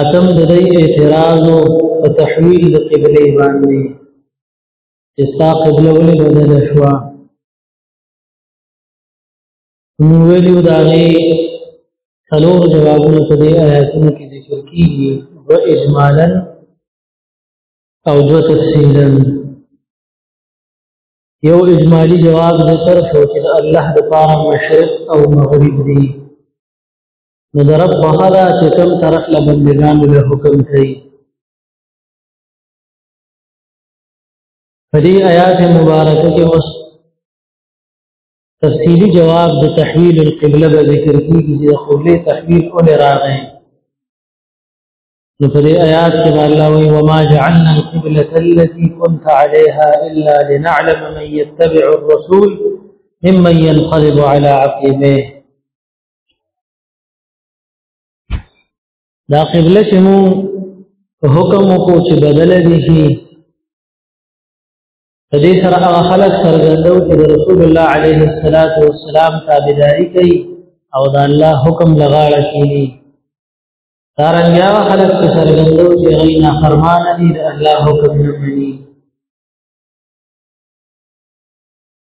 اتم د دې اعتراض او تحویل د قبله باندې چې ستا قبله ولې بدل شو نو ویلو دا نه څلور جوابونه په دې آیاتونو کې ذکر کیږي و اجمالا او دو تفصیلا یو اجمالی جواب ذکر شو چې الله د پاره مشرق او مغرب دی نو د رب په هدا چې کوم طرف له بندګانو له حکم کوي په دې آیات مبارکه کې اوس تفصیلی جواب د تحویل القبله به ذکر کیږي چې قبله تحویل اول راغی نو په دې آیات کې الله وایي وما جعلنا القبلة التي كنت عليها إلا لنعلم من يتبع الرسول ممن ينقلب على عقبه دا قبله چې مو حکم کو چې بدل دي شي په دې سره هغه خلک سرګندو چې رسول الله عليه الصلاه والسلام تابعداري کوي او دا الله حکم لغاړه کوي دارنګیا خلک چې سرګندو چې غینا فرمان دي د الله حکم نه مني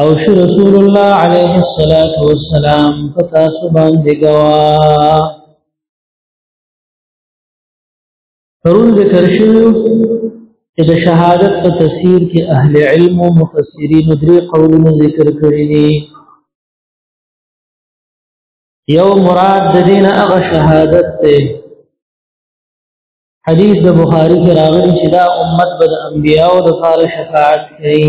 او شو رسول الله عليه الصلاة والسلام پتا سبان دی گوا پرون ذکر شو چې د شهادت په تفسیر کې اهل علم او مفسرین درې قولونه ذکر کړی دي یو مراد د دین هغه شهادت ته حدیث د بخاری کې راغلی چې دا امت بد انبیاء او د فار شفاعت کوي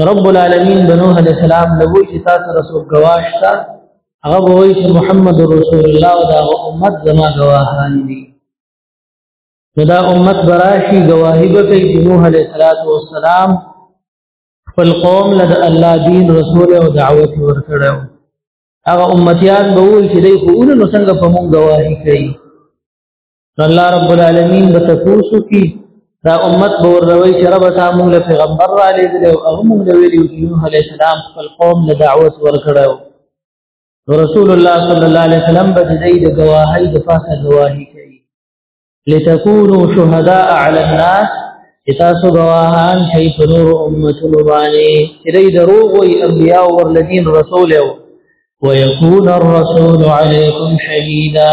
رب العالمین د نوح علی السلام له وی چې تاسو رسول گواښتا هغه وی چې محمد رسول الله او دا امت زما گواهان دي دا امت براشي گواهی به کوي چې نوح علی السلام خپل قوم له الله دین رسول او دعوت ورکړو هغه امتیان به وی چې دوی خو نو څنګه په مونږ گواهی کوي الله رب العالمین به تاسو کی دا امت به وروي چې رب تاسو له پیغمبر را لېږل او هغه موږ له ویلي چې نوح عليه السلام خپل قوم له دعوت ورکړو رسول الله صلی الله علیه وسلم به دې د گواهی د پاسه گواهی کوي لتكونوا شهداء على الناس تاسو گواهان شي په نور امتونو باندې چې دې دروغ وي انبیا او ورلدین رسول او ويكون الرسول عليكم شهيدا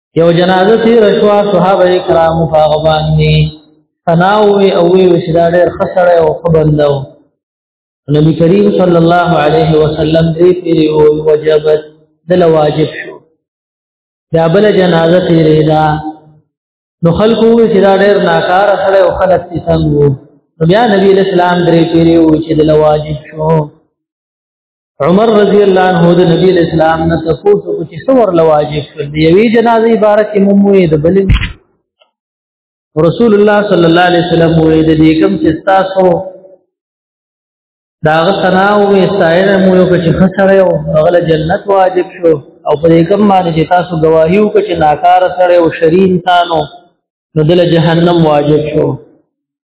یو جنازه تی رشوا صحابه کرام فغبان دی فناوی او وی وشدا ډیر خسړې او خبندو نبی کریم صلی الله علیه وسلم دې پیری او وجبت دل واجب شو دا بل جنازه تی ریدا نو خلقو وی چې دا ډیر ناکار سره او خلک تی څنګه بیا نبی اسلام درې پیری او چې دل واجب شو عمر رضی الله عنه د نبی اسلام نه تاسو کو چې څور لواجب کړ دی وی جنازه عبارت کې موموي د بل رسول الله صلی الله علیه وسلم وی د دې کوم چې تاسو داغه ثنا او استایر مو یو چې خسره او غل جنت واجب شو او په دې کوم باندې چې تاسو گواهی وکړي چې ناکار سره او شرین تانو نو دل جهنم واجب شو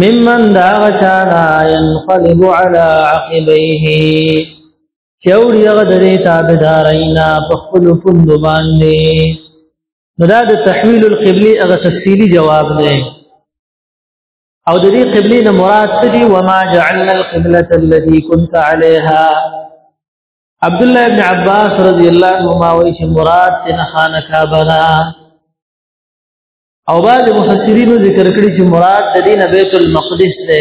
ممن دا غچانا ينقلب على عقبيه چوری هغه د دې تابعدارینا په خپل پوند باندې دا د تحویل القبلی هغه تفصیلی جواب دی او د دې قبلی نه مراد څه دی وما جعلنا القبلة التي كنت عليها عبد الله ابن عباس رضی الله عنهما وایي چې مراد تن خانه کعبه او بعض مفسرین ذکر کړی چې مراد د دین بیت المقدس ده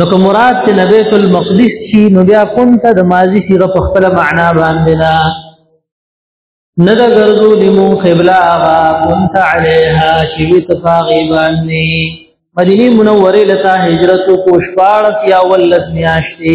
نو که مراد چې بیت المقدس شي نو بیا کوم ته د ماضی صيغه په خپل معنا باندې نه نه د ګرځو د مو قبله هغه كنت عليها چې وتفاغي باندې مدینه منوره لتا هجرت کو شپاړس یا ولس میاشتي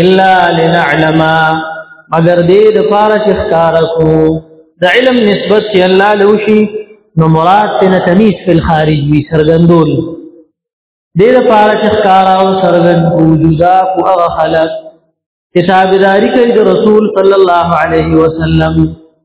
الا لنعلم مگر دې د پاره چې ښکار کو د علم نسبت چې الله له شي نو مراد تنه تمیز فی الخارج وی سرګندول دې د پاره چې ښکار او سرګند وجودا کو هغه خلق چې تابعداري کوي د رسول صلی الله علیه وسلم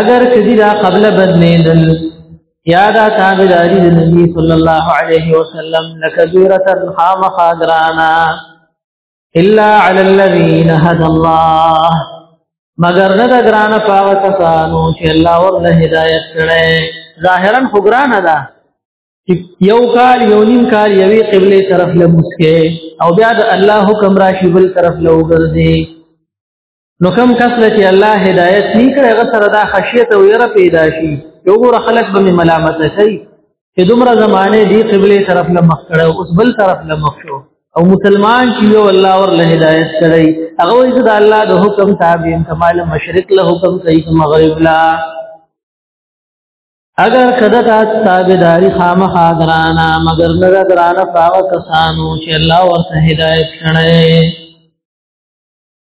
اگر کدی دا قبل بدلیدل یا دا تابعداری د نبی صلی الله علیه وسلم لکبیرۃ خامخادرانا الا علی الذین هدى الله مگر نه دا ګران پاو کسانو چې الله ورله هدایت کړي ظاهرا خو ګران ده یو کال یو نیم کال یوې قبله طرف له مسکه او بیا د الله حکم راشي بل طرف له وګرځي نو کم کس چې الله هدایت نه کړي هغه سره دا خشیت او یره پیدا شي یو ګور خلک به ملامت شي چې دومره زمانه دی قبله طرف له مخ کړه اوس بل طرف له مخ شو او مسلمان چې یو الله ور له هدایت کړي هغه یې د الله د حکم تابع کمال مشرق له حکم کوي مغرب لا اگر کده تا تابعداري خامخا درانا مگر نه درانا پاو کسانو چې الله ورته هدایت کړي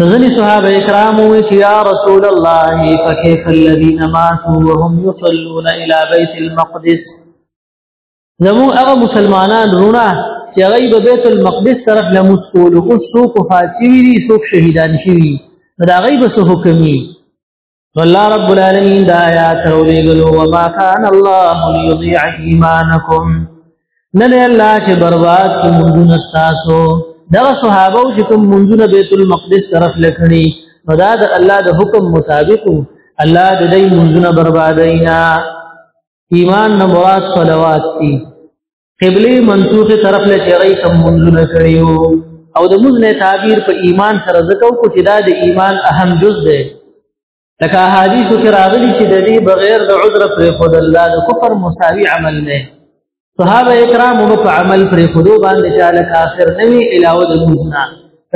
ځنی صحابه کرام وی چې یا رسول الله فكيف الذين ماتوا وهم يصلون الى بيت المقدس زمو هغه مسلمانان رونه چې هغه به بیت المقدس طرف لمس کول او څوک فاتوی دي څوک شهیدان شوی دا غیب څه حکمي والله رب العالمین دا آیات رولیگلو وما کان اللہ لیضیع ایمانکم نن الله چې برباد کی منځونه تاسو دا صحابه چې کوم منځونه بیت المقدس طرف لکړي نو دا د الله د حکم مطابق الله د دې منځونه بربادینا ایمان نه مراد صلوات دي قبله منسوخ طرف له چیرې کوم منځونه کړیو او د موږ نه تعبیر په ایمان سره زکو کو چې دا د ایمان اهم جز دی لکه حدیث کې راغلی چې د دې بغیر د عذر پر خود الله د کفر مساوي عمل نه صحابه کرام مو په عمل پر خود باندې چې له کافر نه وی علاوه د موږ نه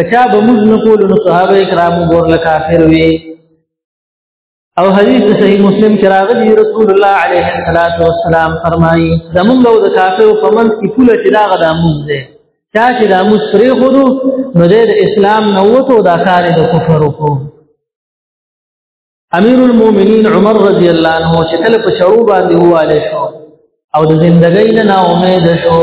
کچا به موږ نه کول نو صحابه کرام ګور له کافر وی او حدیث صحیح مسلم کې راغلی رسول الله علیه الصلاۃ والسلام فرمایي زمونږ او د کافر په منځ کې پوله چې دا غدا مونږ ده چا چې دا مونږ پرې خورو نو د اسلام نه وته دا کار د کفر وکړو امیر المؤمنین عمر رضی الله عنه چې کله په شعو باندې واله شو او د زندګۍ نه نا امید شو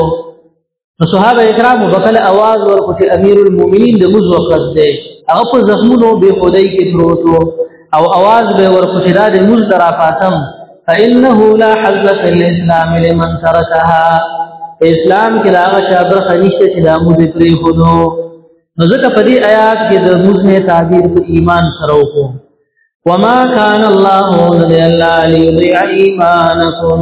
نو صحابه کرام وکړه आवाज ورکړ چې امیر المؤمنین د موز وخت دی هغه په زخمونو به خدای کې پروت او आवाज به ورکړ چې دا د موز درا فاطم فانه لا حظ في الاسلام لمن تركها اسلام کې دا شابه خنيشته چې دا موز پرې خودو نو ځکه په دې آیات کې د موز نه تعبیر په ایمان سره وکړو وما كان الله ليضيع ايمانكم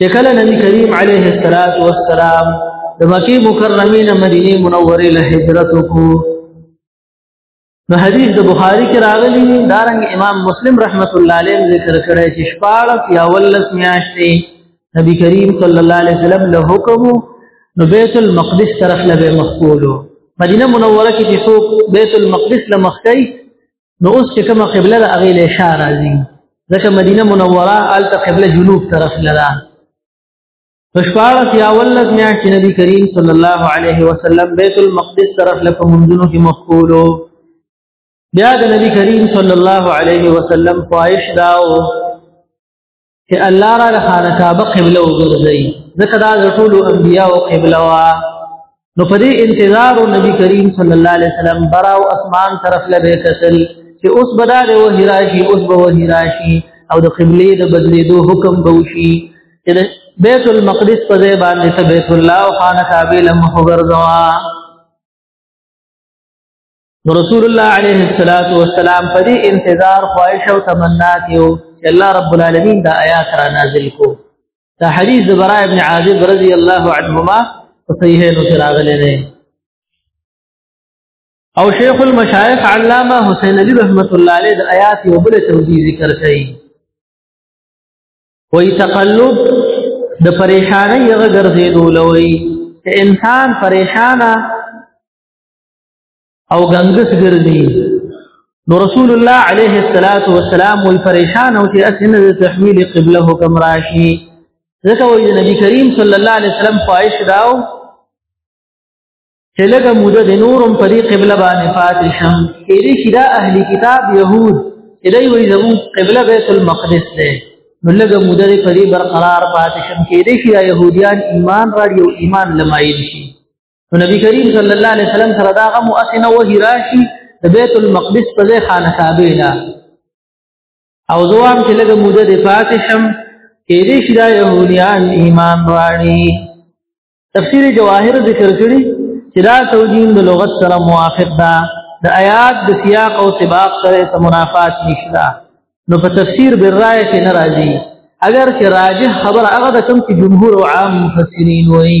چې کله نبی کریم علیه الصلاۃ والسلام د مکی مکرمه نه مدینه منوره له هجرت کو نو حدیث د بخاری کې راغلی دارنګ امام مسلم رحمت الله علیه ذکر کړی چې شپاړس یا ولس میاشتې نبی کریم صلی الله علیه وسلم له حکم نو بیت المقدس طرف له مخکولو مدینه منوره کې چې څوک بیت المقدس له مخکې نو اوس چې کومه قبله د هغې له شا راځي ځکه مدینه منوره هلته قبله جنوب طرف نه ده په شپاړس یا اولس میاشت چې نبي کریم صلی الله علیه وسلم بیت المقدس طرف له په منځونو کې مخکولو بیا د نبی کریم صلی الله علیه وسلم خواهش داو چې الله را د خانه کعبه قبله وګرځي ځکه دا د ټولو انبیاو قبله وا نو په دې انتظار نبی کریم صلی الله علیه وسلم برا او اسمان طرف لبه کسل چې اوس بدار و هراشي اوس به و هراشي او د قبله د بدلیدو حکم به وشي چې بیت المقدس په ځای باندې ته بیت الله او خانه کعبه لمه وګرځوا نو رسول الله عليه الصلاة والسلام په دې انتظار خواهش او تمنا کېو چې الله رب العالمین دا آیات را نازل کو دا حدیث برا ابن عازب رضی الله عنهما صحیح نو راغلی دی او شیخ المشایخ علامه حسین علی رحمت الله علیه د آیات یو بل توضیح ذکر کړي وې تقلب د پریشانې یغه ګرځېدو لوي انسان پریشانه او ګنګس ګرځي نو رسول الله عليه الصلاة والسلام وی پریشان او چې اسنه د تحویل قبله حکم راشي ځکه وی نبی کریم صلی الله علیه وسلم خواهش داو چې لږه موده د نورم په دې قبله باندې پاتې شم کېدې شي دا اهلي کتاب يهود چې دوی وایي زموږ قبله بیت المقدس ده نو لږه موده دې په دې برقرار پاتې شم کېدې شي دا يهوديان ایمان راړي او ایمان لمایل شي نو نبی کریم صلی الله علیه وسلم سره دا غم اسنه وحی راشي د بیت المقدس په ځای خانه کعبه نه او زوام چې لګه موده د فاتح شم کې دې شدا يهوديان ایمان راړي تفسیر جواهر ذکر کړی چې دا توجین د لغت سره موافق ده د آیات د سیاق او سباق سره ته منافات نشته نو په تفسیر بالرای کې ناراضي اگر چې راجح خبر هغه د کوم چې جمهور او عام مفسرین وایي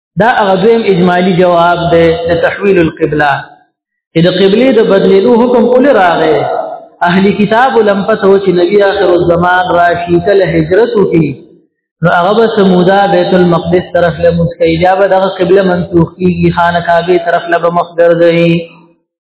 دا هغه دویم اجمالی جواب دی د تحویل القبله چې د قبله د بدلیدو حکم کول راغی اهل کتاب لم پتو چې نبی اخر الزمان راشي کله هجرت وکړي نو هغه به سمودا بیت المقدس طرف له مسکیجا به دغه قبله منسوخ کیږي خانه کعبه طرف له مخ ګرځي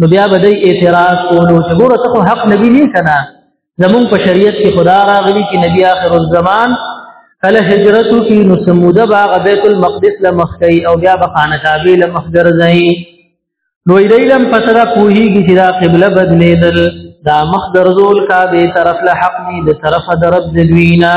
نو بیا به دی اعتراض کولو چې ګوره ته خو حق نبی نه کنا زمون په شریعت کې خدا راغلی چې نبی آخر الزمان کله هجرت کی نو سموده باغ بیت المقدس لمخکی او بیا به خانه کعبه لمخګر ځای نو ایدلم پتره پوهیږي چې دا قبله بدلیدل دا مخ درزول کعبه طرف له حق دی د طرف درب ذوینا